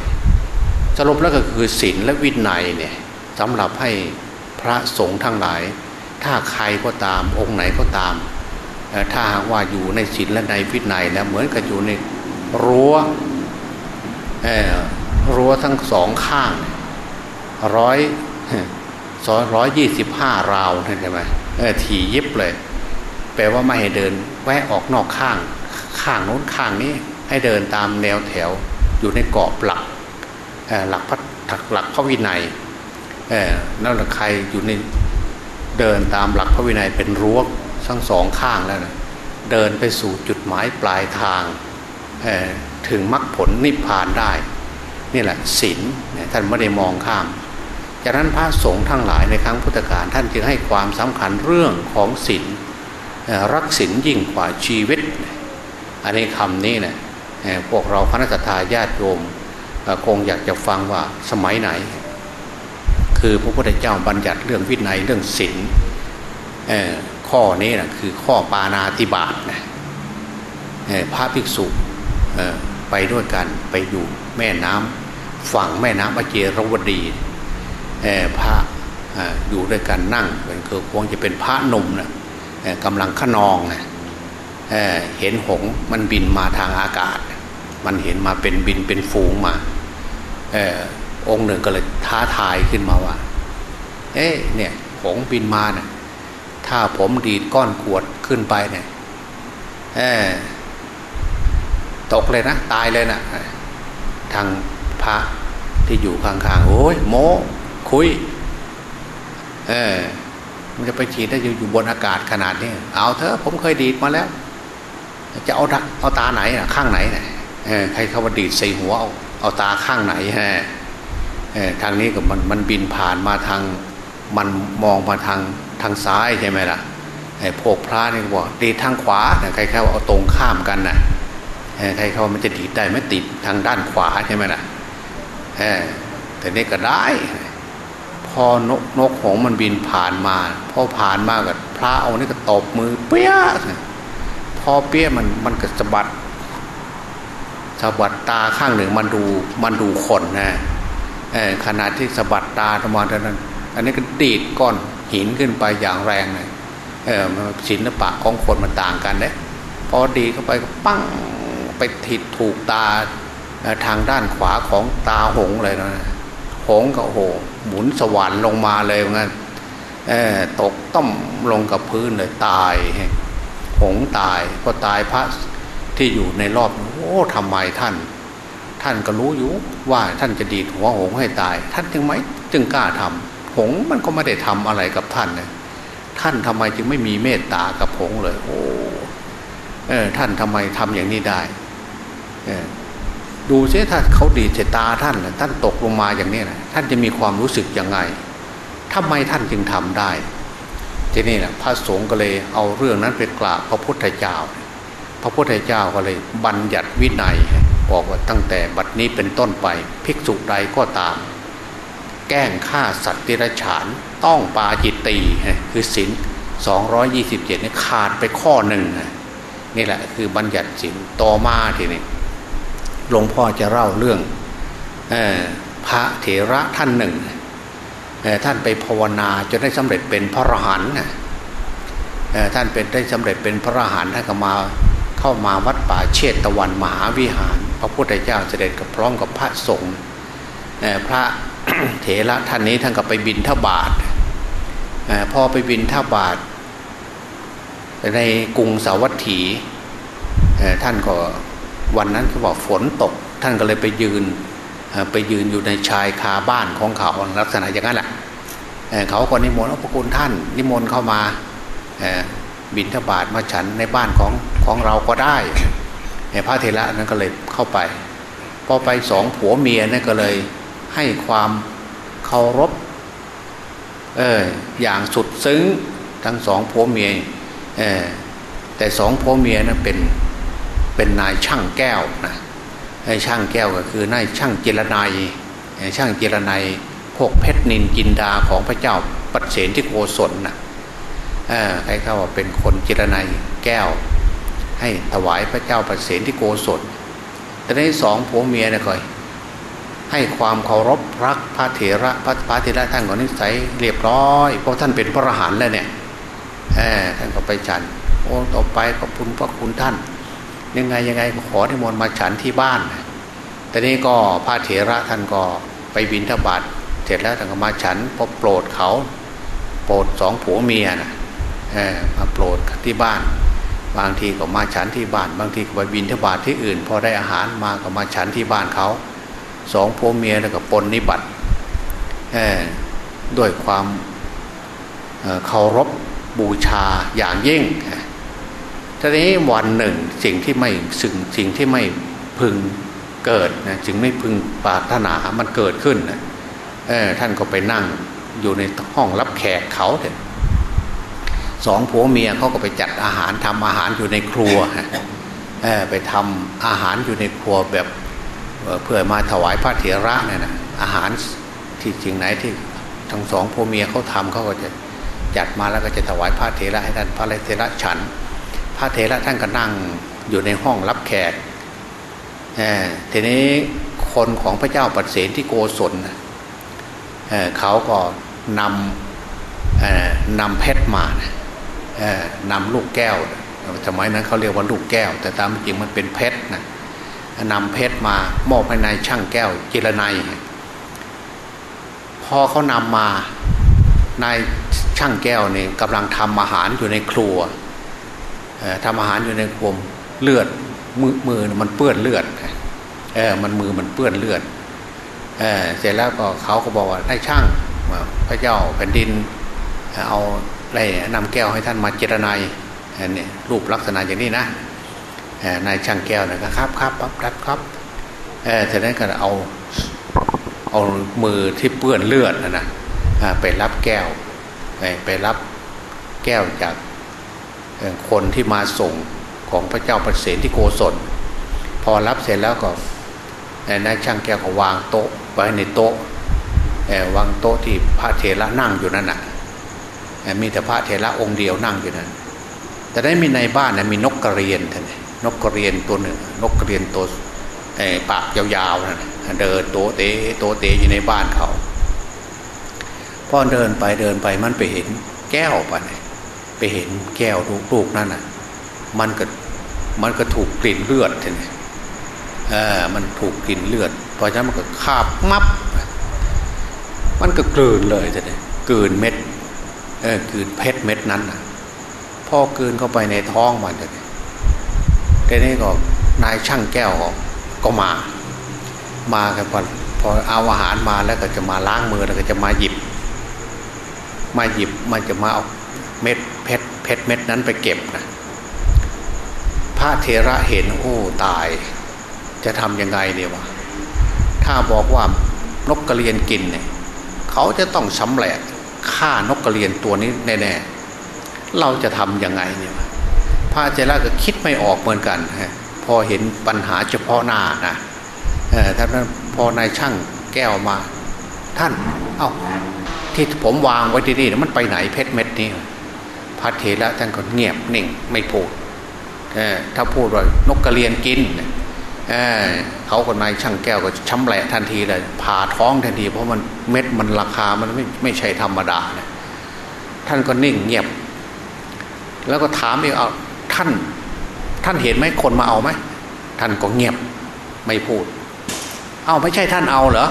สรุปแล้วก็คือศีลและวินัยเนี่ยสำหรับให้พระสงฆ์ทั้งหลาย ถ้าใครก็ตามองค์ไหนก็ตาม ถ้าหากว่าอยู่ในศีลและในวินัยแล้วเหมือนกับอยู่ในรั้วรั้วทั้งสองข้างร้อย สองร้อยยี่สิบห้าราวใช่ไหมถี่ยิบเลย แปลว่าไม่ให้เดินแวะออกนอกข้าง ข้างโน้นข้างนี้ให้เดินตามแนวแถวอยู่ในกรอบหลักหลักพระหลักพระวินัยนั่นแหละใครอยู่ในเดินตามหลักพระวินัยเป็นรั้วทั้งสองข้างแล้วนะเดินไปสู่จุดหมายปลายทางถึงมรรคผลนิพพานได้ นี่แหละศีลท่านไม่ได้มองข้าม จากนั้นพระสงฆ์ทั้งหลายในครั้งพุทธกาลท่านจึงให้ความสำคัญเรื่องของศีลรักศีลยิ่งกว่าชีวิต อันนี้คำนี้เนะี่ยพวกเราคณะทาญาติโยมคงอยากจะฟังว่าสมัยไหน คือพระพุทธเจ้าบัญญัติเรื่องวินัยเรื่องศีลข้อนี้นะคือข้อปานาติบาตนะพระภิกษุไปด้วยกันไปอยู่แม่น้ำฝั่งแม่น้ำอเจรวดี พระอยู่ด้วยกันนั่งเป็นคือคงจะเป็นพระนมนะกำลังขนองนะเเห็นหงมันบินมาทางอากาศ มันเห็นมาเป็นบินเป็นฝูงมาอองค์หนึ่งก็เลยท้าทายขึ้นมาว่า เอ๊ะเนี่ยหงบินมาเนะ่ยถ้าผมดีดก้อนขวดขึ้นไปเนี่ยตกเลยนะตายเลยนะทางพระที่อยู่ข้างๆโอ้ยโม คุย เออ มันจะไปฉีดได้อยู่บนอากาศขนาดนี้เอาเถอะผมเคยดีดมาแล้ว จะเอาดักเอาตาไหนนะข้างไหนนะใครเขาว่าดีดใส่หัวเอาเอาตาข้างไหนฮะเออทางนี้ก็มันมันบินผ่านมาทาง มันมองมาทางทางซ้ายใช่ไหมล่ะไอ้พวกพระนี่บอกดีทางขวาใครเขาเอาตรงข้ามกันนะใครเขามันจะดีดได้ไม่ติดทางด้านขวาใช่ไหมล่ะแต่นี่ก็ได้ พอนกนกหงมันบินผ่านมาพอผ่านมากับพระเอานี่ก็ตบมือ เปี้ยพอเปี้ยมันมันก็สะบัดสะบัดตาข้างหนึ่งมันดูมันดูคนนะขนาดที่สะบัดตาประมาณนั้น อันนี้ก็ดีดก้อนหินขึ้นไปอย่างแรงเลยเออศิลปะของคนมันต่างกันเด้พอดีเข้าไปก็ปั้งไปถิดถูกตาทางด้านขวาของตาหงเลยนะ หงก็โหหมุนสวรรค์ลงมาเลยงั้นตกต้มลงกับพื้นเลยตายหงตายก็ตายพระที่อยู่ในรอบโอ้ทำไมท่าน ท่านก็รู้อยู่ว่าท่านจะดีดหัวหงให้ตาย ท่านจึงไหมจึงกล้าทำหงมันก็ไม่ได้ทำอะไรกับท่านนะท่านทำไมจึงไม่มีเมตตากับหงเลย โอ้เออท่านทำไมทำอย่างนี้ได้ เออ ดูซิถ้าเขาดีเจตาท่านท่านตกลงมาอย่างนี้นะท่านจะมีความรู้สึกยังไงทำไมท่านจึงทำได้ทีนี้แหละพระสงฆ์ก็เลยเอาเรื่องนั้นไปกราบพระพุทธเจ้า พระพุทธเจ้าก็เลยบัญญัติวินัยบอกว่าตั้งแต่บัดนี้เป็นต้นไปภิกษุใดก็ตาม แกล้งฆ่าสัตว์ติรฉานต้องปาจิตตีคือศีล227นี่ขาดไปข้อหนึ่งนี่แหละคือบัญญัติศีลต่อมาทีนี้ หลวงพ่อจะเล่าเรื่องอพระเถระท่านหนึ่งท่านไปภาวนาจนได้สำเร็จเป็นพระอรหันต์ท่านเป็นได้สำเร็จเป็นพระอรหันต์ท่านก็มาเข้ามาวัดป่าเชตตะวันมหาวิหาร พระพุทธเจ้าเสด็จกับพร้อมกับพระสงฆ์พระเถระท่านนี้ท่านก็ไปบินทบาทพอไปบินทบาท ในกรุงสาวัตถีท่านก็ วันนั้นเขาบอกฝนตก ท่านก็เลยไปยืนไปยืนอยู่ในชายคาบ้านของเขาลักษณะอย่างนั้นแหละเขาคนนิมนต์พระคุณท่าน นิมนต์เข้ามาบินทบาทมาฉันในบ้านของของเราก็ได้พระเทระนั้นก็เลยเข้าไปพอไปสองผัวเมียนั่นก็เลยให้ความเคารพเอออย่างสุดซึ้งทั้งสองผัวเมียเออแต่สองผัวเมียนั้นเป็น เป็นนายช่างแก้วนะไอ้ช่างแก้วก็คือนายช่างเจรนายช่างเจรนายพวกเพชรนินจินดาของพระเจ้าปัจเสนที่โกศลนะใครเขาว่าเป็นคนเจรนายแก้ว ให้ถวายพระเจ้าปัจเสนที่โกศลแต่ในสองผัวเมียนะคอยให้ความเคารพรักพระเถระพระพระเถระท่านก็นิสัยเรียบร้อย เพราะท่านเป็นพระอรหันต์แล้วเนี่ยท่านก็ไปฉันโอ้ต่อไปขอบคุณพระคุณท่าน ยังไงยังไงขอที่มนมาฉันที่บ้านแต่นี้ก็พระเถระท่านก็ไปบินทบาทเสร็จแล้วท่านก็มาฉันพอโปรดเขาโปรดสองผัวเมียนะมาโปรดที่บ้าน บางทีก็มาฉันที่บ้าน บางทีก็ไปบินทบาทที่อื่น พอได้อาหารมาก็มาฉันที่บ้านเขาสองผัวเมียแล้วก็ปนนิบัติด้วยความเคารพบูชาอย่างยิ่ง ทีนี้วันหนึ่งสิ่งที่ไม่สิ่งสิ่งที่ไม่พึงเกิดนะจึงไม่พึงปรารถนามันเกิดขึ้นนะเออท่านก็ไปนั่งอยู่ในห้องรับแขกเขาเถอะสองผัวเมียเขาก็ไปจัดอาหารทำอาหารอยู่ในครัวเออไปทำอาหารอยู่ในครัวแบบเพื่อมาถวายพระเถระเนี่ยนะอาหารที่จริงไหนที่ทั้งสองพ่อเมียเขาทำเขาก็จะจัดมาแล้วก็จะถวายพระเถระให้ท่านพระเถระฉัน ระเถระท่านก็นั่งอยู่ในห้องรับแขกทีนี้คนของพระเจ้าปัดเสนที่โกศลเเขาก็นำนำเพชรมานำลูกแก้วสมัยนั้นเขาเรียกว่าลูกแก้ว แต่ตามจริงมันเป็นเพชรนะนำเพชรมามอบให้นายช่างแก้วจิรนัยพอเขานำมานายช่างแก้วเนี่ยกำลังทำอาหารอยู่ในครัว ทำอาหารอยู่ในครัวเลือดมือมือมันเปื้อนเลือดเออมันมือมันเปื้อนเลือดเออเสร็จแล้วก็เขาก็บอกว่าให้ช่างพระเจ้าแผ่นดินเอาอะไรนำแก้วให้ท่านมาเจรนายนี่รูปลักษณะอย่างนี้นะนายช่างแก้วนะครับครับปั๊บรับครับเออจากนั้นก็เอาเอามือที่เปื้อนเลือดนะนะไปรับแก้วไปรับแก้วจาก คนที่มาส่งของพระเจ้าประเสนที่โกศล พอรับเสร็จแล้วก็นายช่างแก้วก็วางโต๊ะไว้ในโต๊ะวางโต๊ะที่พระเทระนั่งอยู่นั่นน่ะมีแต่พระเทระองค์เดียวนั่งอยู่นั้น แต่ได้มีในบ้านนะมีนกกระเรียนท่านนกกระเรียนตัวหนึ่งนกกระเรียนตัวปากยาวๆนะเดินโตเตโตเตอยู่ในบ้านเขาพอเดินไปเดินไปมันไปเห็นแก้วไปไป เห็นแก้วลูกนั่นน่ะ มันก็มันก็ถูกกลิ่นเลือดท่านเออมันถูกกลิ่นเลือด เพราะฉะนั้นมันก็คาบมับ มันก็กลืนเลยท่านกลืนเม็ดเออคืนเพชรเม็ดนั้นนะพ่อคืนเข้าไปในท้องมันเลยทีนี้ก็นายช่างแก้วก็มา มากันพอพอเอาอาหารมาแล้วก็จะมาล้างมือแล้วก็จะมาหยิบ มาหยิบมันจะมาเอาเม็ด เพชรเม็ดนั้นไปเก็บนะพระเทระเห็นโอ้ตาย จะทำยังไงเนี่ยวะถ้าบอกว่านกกระเรียนกินเนี่ยเขาจะต้องสำแหละฆ่านกกระเรียนตัวนี้แน่ๆเราจะทำยังไงเนี่ยพระเจระก็คิดไม่ออกเหมือนกันฮะพอเห็นปัญหาเฉพาะหน้านะท่านนั้นพอนายช่างแก้วมา ท่าน เอา้าที่ผมวางไว้ที่นี่มันไปไหนเพชรเม็ดนี้ ระเทระท่านก็เงียบนิ่งไม่พูดถ้าพูดว่านกกระเรียนกินเเขาคนนายช่างแก้วก็ช้ำแหละทันทีเลยผ่าท้องทันที เพราะมันเม็ดมันราคามันไม่ไม่ใช่ธรรมดาเนี่ยท่านก็นิ่งเงียบ แล้วก็ถามอีกเอาท่าน ท่านเห็นไหมคนมาเอาไหมท่านก็เงียบไม่พูด เอาไม่ใช่ท่านเอาเหรอ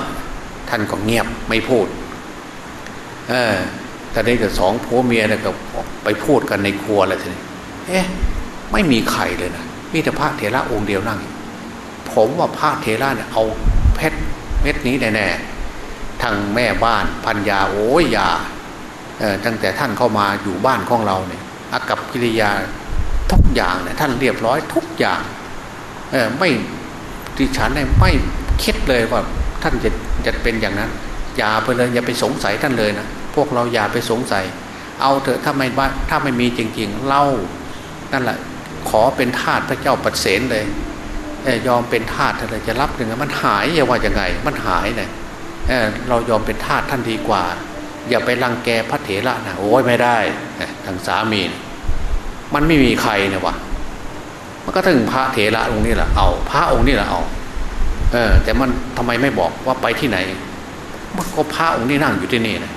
ท่านก็เงียบไม่พูด เออ แต่นี้ก็สองผัวเมียเนี่ยก็ไปพูดกันในครัวแล้วทีนี้เอ๊ะไม่มีใครเลยนะมีแต่พระเถระองค์เดียวนั่ง ผมว่าพระเทระเนี่ยเอาเพชรเม็ดนี้แน่ๆทางแม่บ้านพันยาโอ้ยยาตั้งแต่ท่านเข้ามาอยู่บ้านของเราเนี่ยอากับกิริยาทุกอย่างเนี่ยท่านเรียบร้อยทุกอย่างเออไม่ดิฉันเนี่ยไม่คิดเลยว่าท่านจะจะเป็นอย่างนั้น อย่าไปเลยอย่าไปสงสัยท่านเลยนะ พวกเราอย่าไปสงสัย เอาเถอะถ้าไม่ถ้าไม่มีจริง ๆ เล่านั่นแหละขอเป็นทาสพระเจ้าปัดเสนเลยยอมเป็นทาสอะไรจะรับยังไงมันหายอย่าว่าอยังไง มันหายเนี่ยเเรายอมเป็นทาสท่านดีกว่า อย่าไปรังแกพระเถระนะโอ้ยไม่ได้ทางสามี มันไม่มีใครเนี่ยวะมันก็ถึงพระเถระองค์นี้แหละเอา พระองค์นี้แหละเอาเออแต่มันทำไมไม่บอกว่าไปที่ไหนมันก็พระองค์นี้นั่งอยู่ที่นี่นะ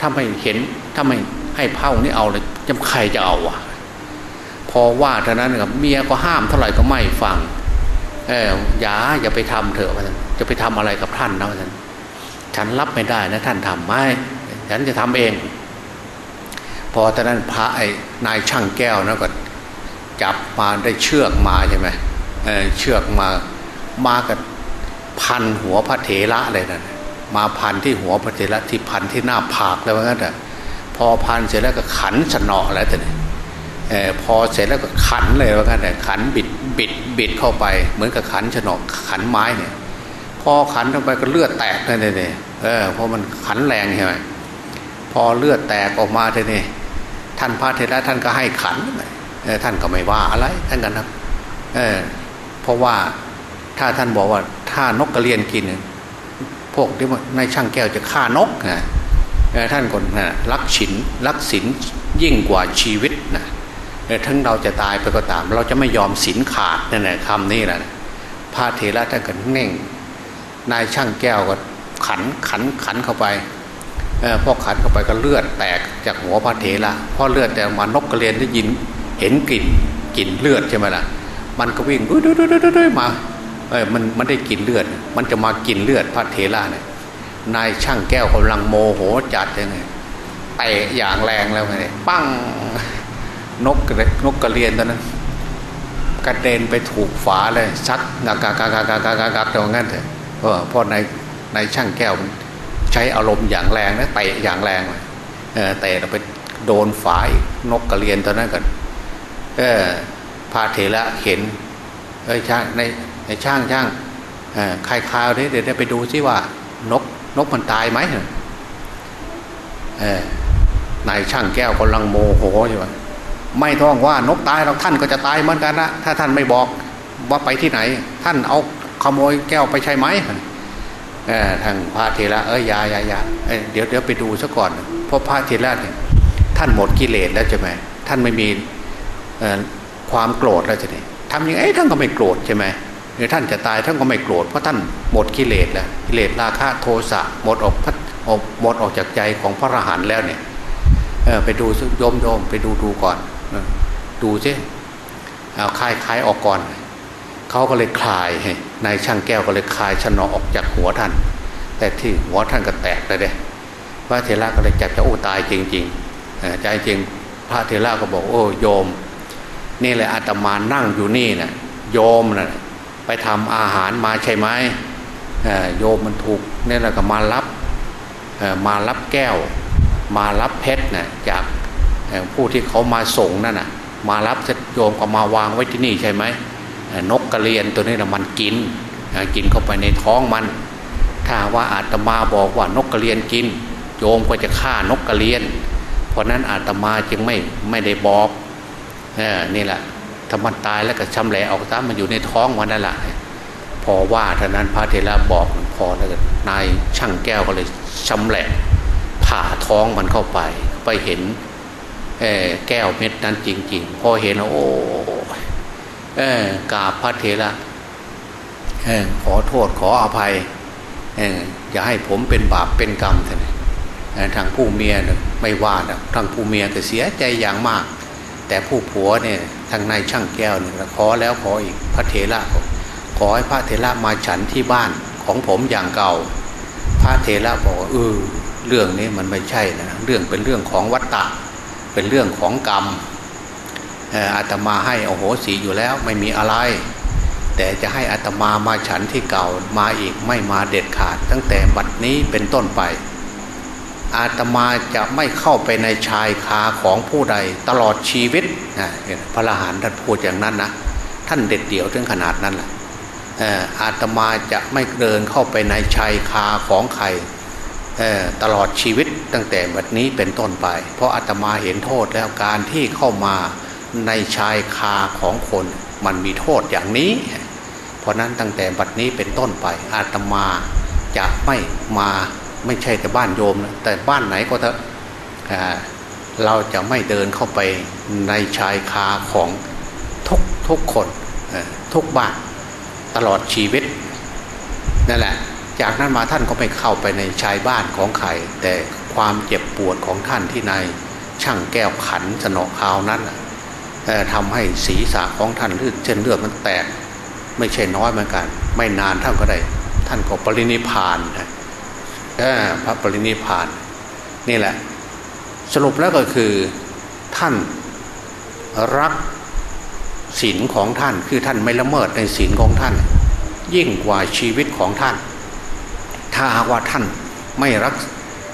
ถ้าไม่เห็นถ้าไม่ให้พระองค์นี้เอาเลยจะใครจะเอาวะพอว่าเท่านั้นกับเมียก็ห้ามเท่าไหร่ก็ไม่ฟัง เอออย่าอย่าไปทำเถอะมันจะไปทำอะไรกับท่านนะมันฉันรับไม่ได้นะท่านทำไม่ฉันจะทำเอง พอตอนนั้นพระไอ้นายช่างแก้วนะก็จับมาได้เชือกมาใช่ไหมเออเชือกมามากับพันหัวพระเถระเลยนะ มาพันที่หัวพระเถระที่พันที่หน้าผากแล้วงั้นอะพอพันเสร็จแล้วก็ขันสนอแล้วแต่เนี่ยพอเสร็จแล้วก็ขันเลยว่ากันแต่ขันบิดบิดบิดเข้าไป เหมือนกับขันฉนอกขันไม้เนี่ย พอขันลงไปก็เลือดแตกเลยเนี่ยเออเพราะมันขันแรงใช่ไหมพอเลือดแตกออกมาเลยเนี่ยท่านพระเทระท่านก็ให้ขันเออท่านก็ไม่ว่าอะไรท่านกันนะเออเพราะว่าถ้าท่านบอกว่าถ้านกกระเรียนกิน พวกที่ในช่างแก้วจะฆ่านกนะท่านคนนะรักฉินรักศีลยิ่งกว่าชีวิตนะทั้งเราจะตายไปก็ตาม เราจะไม่ยอมศีลขาดนั่นแหละคำนี้แหละพระเถระท่านก็เน่ง นายช่างแก้วก็ขันขันขันเข้าไปพอขันเข้าไปก็เลือดแตกจากหัวพระเถระพอเลือดแต่มานกกระเรียนได้ยินเห็นกลิ่นกลิ่นเลือดใช่ไหมล่ะ มันก็วิ่งดุยดุยดุยดุยมา เออมันมันได้กินเลือด มันจะมากินเลือดพระเทล่าเนี่ยนายช่างแก้วกำลังโมโหจัดยังไงเตะอย่างแรงแล้วไงปั้งนกกระนกกระเรียนตอนนั้นกระเด็นไปถูกฝาเลยซักกากากากากากากากตรงนั้นเถอะเพราะในในช่างแก้วใช้อารมณ์อย่างแรงนะเตะอย่างแรงเลยเตะเราไปโดนฝายนกกระเรียนตอนนั้นกันเออพาเถระเห็นเอ้ยช่างใน ช่างช่างใครคราวนี้เดี๋ยวไปดูซิว่านกนกมันตายไหมเออนายช่างแก้วกำลังโมโหอยู่ว่าไม่ต้องว่านกตายเราท่านก็จะตายเหมือนกันนะถ้าท่านไม่บอกว่าไปที่ไหน ท่านเอาขโมยแก้วไปใช่ไหมทางพระเทระเอ้ยยายายาเดี๋ยวเดี๋ยวไปดูซะก่อนเพราะพระเทระเนี่ยท่านหมดกิเลสแล้วใช่ไหมท่านไม่มีความโกรธแล้วใช่ไหมทำยังไงท่านก็ไม่โกรธใช่ไหม ท่านจะตายท่านก็ไม่โกรธเพราะท่านหมดกิเลสแล้วกิเลสราคะโทสะหมดออกพัดหมดออกจากใจของพระอรหันต์แล้วเนี่ยไปดูโยมโยมไปดูดูก่อนดูซิเอาคลายคลายออกก่อนเขาก็เลยคลายนายช่างแก้วก็เลยคลายชนอออกจากหัวท่าน แต่ที่หัวท่านก็แตกเลยเด้พระเทระก็เลยจับจะโอ้ตายจริงๆใจจริงพระเทระก็บอกโอ้โยม นี่แหละอาตมานั่งอยู่นี่นะ่ะโยมนะ่ะ ไปทำอาหารมาใช่ไหมโยมมันถูกนี่แหละก็มารับมารับแก้ว มารับเพชรนะจากผู้ที่เขามาส่งนั่นนะมารับโยมก็มาวางไว้ที่นี่ใช่ไหมนกกระเรียนตัวนี้นะมันกินกินเข้าไปในท้องมัน ถ้าว่าอาตมาบอกว่านกกระเรียนกิน โยมก็จะฆ่านกกระเรียน เพราะนั้นอาตมาจึงไม่ไม่ได้บอกนี่แหละ ถ้ามันตายแล้วก็ชำแหละออกตามมันอยู่ในท้องมันนั่นแหละพอว่าท่านั้นพระเทระบอกพอแล้วนายช่างแก้วก็เลยชำแหละผ่าท้องมันเข้าไป ไปเห็นแก้วเม็ดนั้นจริง ๆ พอเห็นแล้วโอ้กาพระเทระขอโทษขออภัยอย่าให้ผมเป็นบาปเป็นกรรมท่านทางผู้เมียไม่ว่าทางผู้เมียก็เสียใจอย่างมาก แต่ผู้ผัวเนี่ยทางนายช่างแก้วเนี่ยขอแล้วขออีกพระเทระขอให้พระเทระมาฉันที่บ้านของผมอย่างเก่า พระเทระบอกเออเรื่องนี้มันไม่ใช่นะเรื่องเป็นเรื่องของวัตตะ เป็นเรื่องของกรรมอาตมาให้โอโหสีอยู่แล้วไม่มีอะไร แต่จะให้อาตมามาฉันที่เก่ามาอีกไม่มาเด็ดขาด ตั้งแต่บัดนี้เป็นต้นไป อาตมาจะไม่เข้าไปในชายคาของผู้ใดตลอดชีวิตนะพระรหันท่านพูดอย่างนั้นนะท่านเด็ดเดี่ยวถึงขนาดนั้นแหละอาตมาจะไม่เดินเข้าไปในชายคาของใครตลอดชีวิตตั้งแต่บัดนี้เป็นต้นไป เพราะอาตมาเห็นโทษแล้วการที่เข้ามาในชายคาของคนมันมีโทษอย่างนี้ เพราะนั้นตั้งแต่บัดนี้เป็นต้นไปอาตมาจะไม่มา ไม่ใช่แต่บ้านโยมนะแต่บ้านไหนก็เถอะเราจะไม่เดินเข้าไปในชายคาของทุกทุกคนทุกบ้านตลอดชีวิตนั่นแหละ จากนั้นมาท่านก็ไม่เข้าไปในชายบ้านของใครแต่ความเจ็บปวดของท่านที่ในช่างแก้วขันสนอคาวนั้นทำให้ศีรษะของท่านลื่นเช่นเลือดมันแตก ไม่ใช่น้อยเหมือนกัน ไม่นานท่านก็ได้ ท่านก็ปรินิพานนะ พระปรินิพานนี่แหละ สรุปแล้วก็คือท่านรักศีลของท่านคือท่านไม่ละเมิดในศีลของท่าน ยิ่งกว่าชีวิตของท่าน ถ้าหากว่าท่านไม่รัก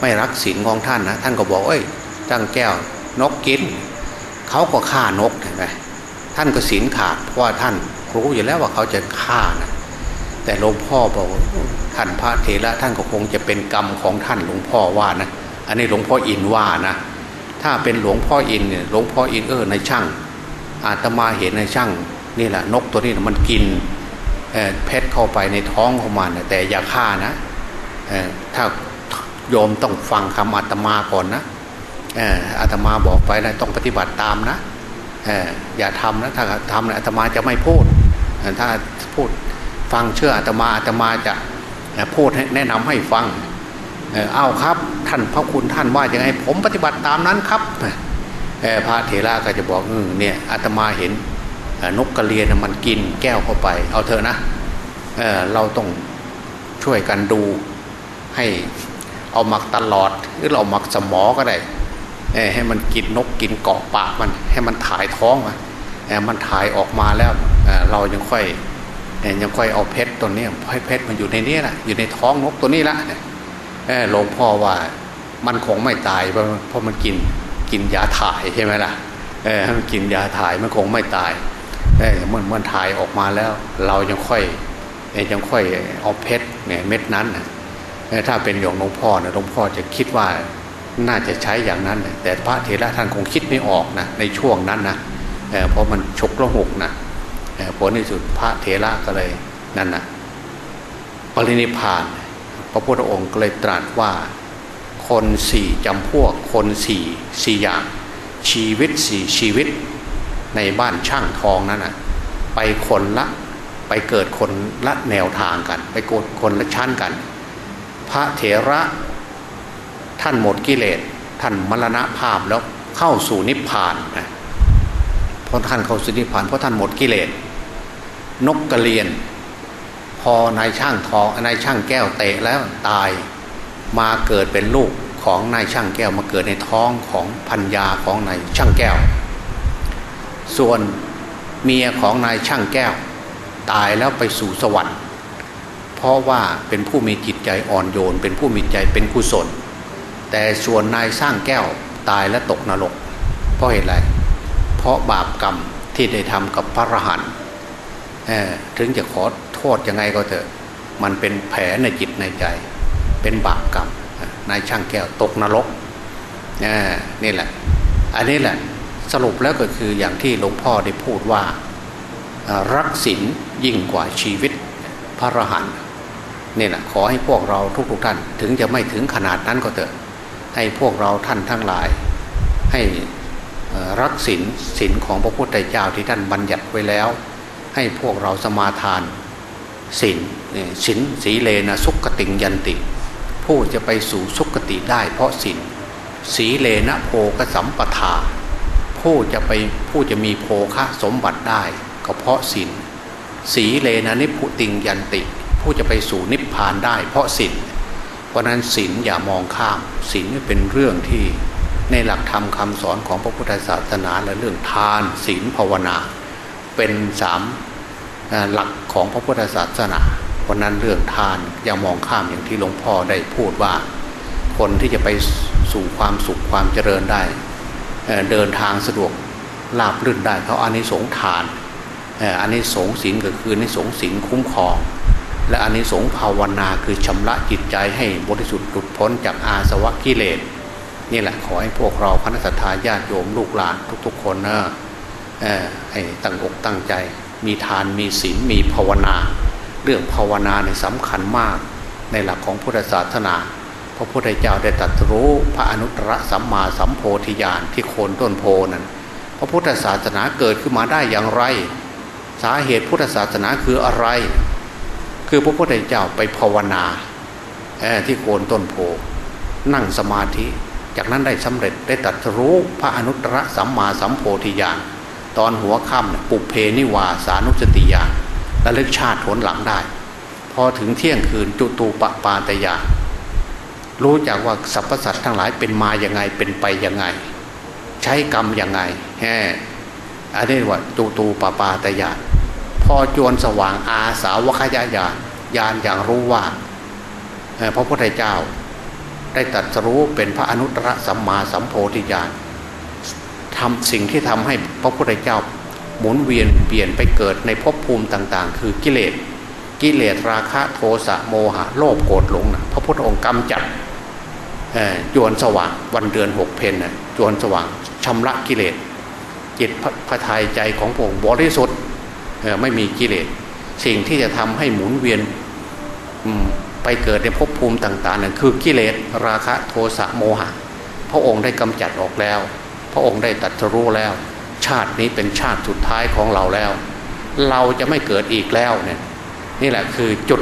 ไม่รักศีลของท่านนะท่านก็บอกเอ้ยจังแก้วนกกินเขาก็ฆ่านกเห็นไหมท่านก็ศีลขาดเพราะว่าท่านรู้อยู่แล้วว่าเขาจะฆ่านะแต่หลวงพ่อบอก ท่านพระเถระท่านก็คงจะเป็นกรรมของท่านหลวงพ่อว่านะ อันนี้หลวงพ่ออินว่านะ ถ้าเป็นหลวงพ่ออินเนี่ยหลวงพ่ออินเออในช่าง อาตมาเห็นในช่างนี่แหละนกตัวนี้มันกินเพชรเข้าไปในท้องของมันแต่อย่าฆ่านะถ้าโยมต้องฟังคำอาตมาก่อนนะอาตมาบอกไปนะต้องปฏิบัติตามนะอย่าทำนะถ้าทำนะอาตมาจะไม่พูดถ้าพูดฟังเชื่ออาตมาอาตมาจะ พูดแนะนำให้ฟังเอ้าครับ ท่านพระคุณท่านว่าอย่างไงผมปฏิบัติตามนั้นครับพระเถระก็จะบอกเออเนี่ยอาตมาเห็นนกกระเรียนมันกินแก้วเข้าไป เอาเถอะนะเเราต้องช่วยกันดูให้เอาหมักตลอดหรือเราหมักสมอก็ได้ให้มันกินนกกินเกาะปากมันให้มันถ่ายท้องมันมันถ่ายออกมาแล้วเรายังค่อย ยังค่อยเอาเพชรตัวนี้ให้เพชรมันอยู่ในนี้แหละอยู่ในท้องนกตัวนี้ละหลวงพ่อว่ามันคงไม่ตายเพราะมันกินกินยาถ่ายใช่ไหมล่ะเออมันกินยาถ่ายมันคงไม่ตายเออมันมันถ่ายออกมาแล้ว เรายังค่อยยังค่อยเอาเพชรเนี่ยเม็ดนั้นถ้าเป็นหลวงหลวงพ่อเนี่ยหลวงพ่อจะคิดว่าน่าจะใช้อย่างนั้น แต่พระเถระท่านคงคิดไม่ออกนะในช่วงนั้นนะเเพราะมันฉกละหกนะ ผลในสุดพระเถระก็เลยนั่นนะปรินิพาน พระพุทธองค์ก็เลยตรัสว่าคนสี่จำพวกคนสี่สี่อย่าง ชีวิตสี่ชีวิตในบ้านช่างทองนั้นนะไปคนละไปเกิดคนละแนวทางกัน ไปโกดคนละชั้นกัน พระเถระท่านหมดกิเลสท่านมรณะภาพแล้วเข้าสู่นิพพานนะเพราะท่านเข้าสู่นิพพานเพราะท่านหมดกิเลส นกกระเรียน พอนายช่างทองนายช่างแก้วเตะแล้วตายมาเกิดเป็นลูกของนายช่างแก้วมาเกิดในท้องของพัญญาของนายช่างแก้ว ส่วนเมียของนายช่างแก้ว ตายแล้วไปสู่สวรรค์เพราะว่าเป็นผู้มีจิตใจอ่อนโยน เป็นผู้มีใจเป็นกุศล แต่ส่วนนายสร้างแก้วตายและตกนรก เพราะเหตุไรเพราะบาปกรรมที่ได้ทำกับพระรหันต์ ถึงจะขอโทษยังไงก็เถอะ มันเป็นแผลในจิตในใจ เป็นบาปกรรมนายช่างแก้วตกนรกนี่แหละ อันนี้แหละสรุปแล้วก็คืออย่างที่หลวงพ่อได้พูดว่ารักศีลยิ่งกว่าชีวิตพระรหันนี่แหละขอให้พวกเราทุกๆทท่านถึงจะไม่ถึงขนาดนั้นก็เถอะ ให้พวกเราท่านทั้งหลาย ให้รักศีลศีลของพระพุทธเจ้าที่ท่านบัญญัติไว้แล้ว ให้พวกเราสมาทานศีลศีลสีเลนะสุขติงยันติ ผู้จะไปสู่สุคติได้เพราะศีลสีเลนะโพกสัมปทา ผู้จะไปผู้จะมีโภคะสมบัติได้ ก็เพราะศีลสีเลนะนิพุติงยันติ ผู้จะไปสู่นิพพานได้ เพราะศีลเพราะนั้นศีลอย่ามองข้ามศีลเป็นเรื่องที่ในหลักธรรมคาสอนของพระพุทธศาสนาและเรื่องทานศีลภาวนา เป็นสามหลักของพระพุทธศาสนาเพราะนั้นเรื่องทานอย่ามองข้ามอย่างที่หลวงพ่อได้พูดว่า คนที่จะไปสู่ความสุขความเจริญได้ เดินทางสะดวกลาบลื่นได้เขาอันนี้สงทานอันนี้สงศีลก็คืออันนี้สงศีลคุ้มครอง และอันนี้สงภาวนาคือชำระจิตใจให้บริสุทธิ์หลุดพ้นจากอาสวะกิเลสนี่แหละขอให้พวกเราคณะสัตยาญาติโยมลูกหลานทุกๆ คนนะ ให้ตั้งอกตั้งใจ มีทานมีศีลมีภาวนา เรื่องภาวนาเนี่ยสำคัญมาก ในหลักของพุทธศาสนา พระพุทธเจ้าได้ตรัสรู้พระอนุตตรสัมมาสัมโพธิญาณที่โคนต้นโพนั้น พระพุทธศาสนาเกิดขึ้นมาได้อย่างไร สาเหตุพุทธศาสนาคืออะไร คือพระพุทธเจ้าไปภาวนาที่โคนต้นโพนั่งสมาธิ จากนั้นได้สำเร็จได้ตรัสรู้พระอนุตตรสัมมาสัมโพธิญาณ ตอนหัวค่ำปุเพนิวาสานุสติญาณระลึกชาติผลหลังได้ พอถึงเที่ยงคืนจุตูปปาตยารู้จักว่าสรรพสัตว์ทั้งหลายเป็นมาอย่างไงเป็นไปอยังไง ใช้กรรมอยังไงแฮ่อันนี้ว่าจุตูปปาตยาพอจวนสว่างอาสาวคยายานยานอย่างรู้ว่าพระพุทธเจ้าได้ตัดรู้เป็นพระอนุตตรสัมมาสัมโพธิญาณ ทำสิ่งที่ทำให้พระพุทธเจ้าหมุนเวียนเปลี่ยนไปเกิดในภพภูมิต่างๆ คือกิเลสกิเลสราคะโทสะโมหะโลภโกรธหลงนะพระพุทธองค์กำจัดจวนสว่างวันเดือนหกเพนนะจวนสว่างชำระกิเลสจิตพระทัยใจของพระองค์บริสุทธิ์ไม่มีกิเลสสิ่งที่จะทำให้หมุนเวียนไปเกิดในภพภูมิต่างๆนั่นคือกิเลสราคะโทสะโมหะ พระองค์ได้กำจัดออกแล้ว ระองค์ได้ตัดรู้แล้ว ชาตินี้เป็นชาติสุดท้ายของเราแล้ว เราจะไม่เกิดอีกแล้วเนี่ยนี่แหละคือจุด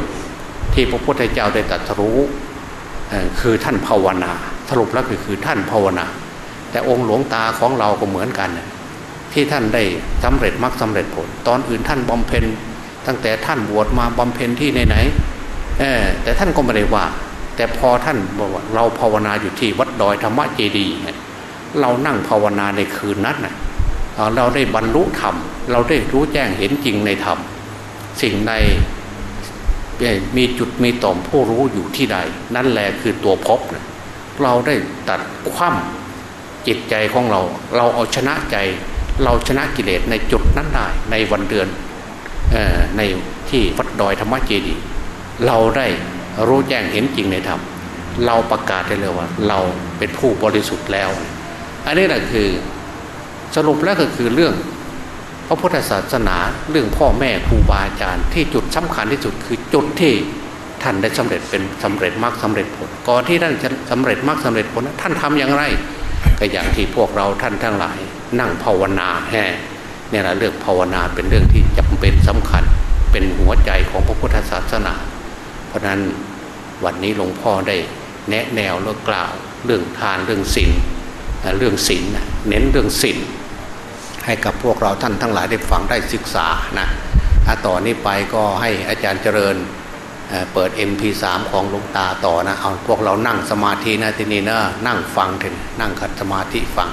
ที่พระพุทธเจ้าได้ตัดรู้คือท่านภาวนาสรุปแล้วคือคือท่านภาวนา แต่องค์หลวงตาของเราก็เหมือนกัน ที่ท่านได้สำเร็จมรรคสาเร็จผล ตอนอื่นท่านบำเพ็ญ ตั้งแต่ท่านบวชมาบำเพ็ญที่ไหนๆแต่ท่านก็ไม่ได้ว่า แต่พอท่านบอกว่าเราภาวนาอยู่ที่วัดดอยธรรมเจดีย์ เรานั่งภาวนาในคืนนั้นนะเราได้บรรลุธรรม เราได้รู้แจ้งเห็นจริงในธรรม สิ่งใดมีจุดมีต่อมผู้รู้อยู่ที่ใด นั่นแหละคือตัวพบนะเราได้ตัดคว่ำจิตใจของเรา เราเอาชนะใจ เราชนะกิเลสในจุดนั้นได้ในวันเดือนออในที่วัดดอยธรรมเจดีเราได้รู้แจ้งเห็นจริงในธรรม เราประกาศได้เลยว่า เราเป็นผู้บริสุทธิ์แล้ว อันนี้แหละคือสรุปแล้วก็คือเรื่อง พระพุทธศาสนาเรื่องพ่อแม่ครูบาอาจารย์ ที่จุดสำคัญที่สุดคือจุดที่ท่านได้สำเร็จเป็นสำเร็จมากสาเร็จผลก่อนที่ท่านจะสำเร็จมากสาเร็จผลท่านทำอย่างไรก็อย่างที่พวกเราท่านทั้งหลาย นั่งภาวนาแห่เนี่ยแหละเรื่องภาวนาเป็นเรื่องที่จำเป็นสำคัญเป็นหัวใจของพระพุทธศาสนา เพราะนั้นวันนี้หลวงพ่อได้แนะแนวแล้วกล่าว เรื่องทานเรื่องศีล เรื่องศีลเน้นเรื่องศีลให้กับพวกเราท่านทั้งหลายได้ฟังได้ศึกษานะต่อนนี้ไปก็ให้อาจารย์เจริญเปิด MP3 ของหลวงตาต่อนะเอาพวกเรานั่งสมาธินะที่นี่นะนั่งฟังเถอะนั่งคัดสมาธิฟัง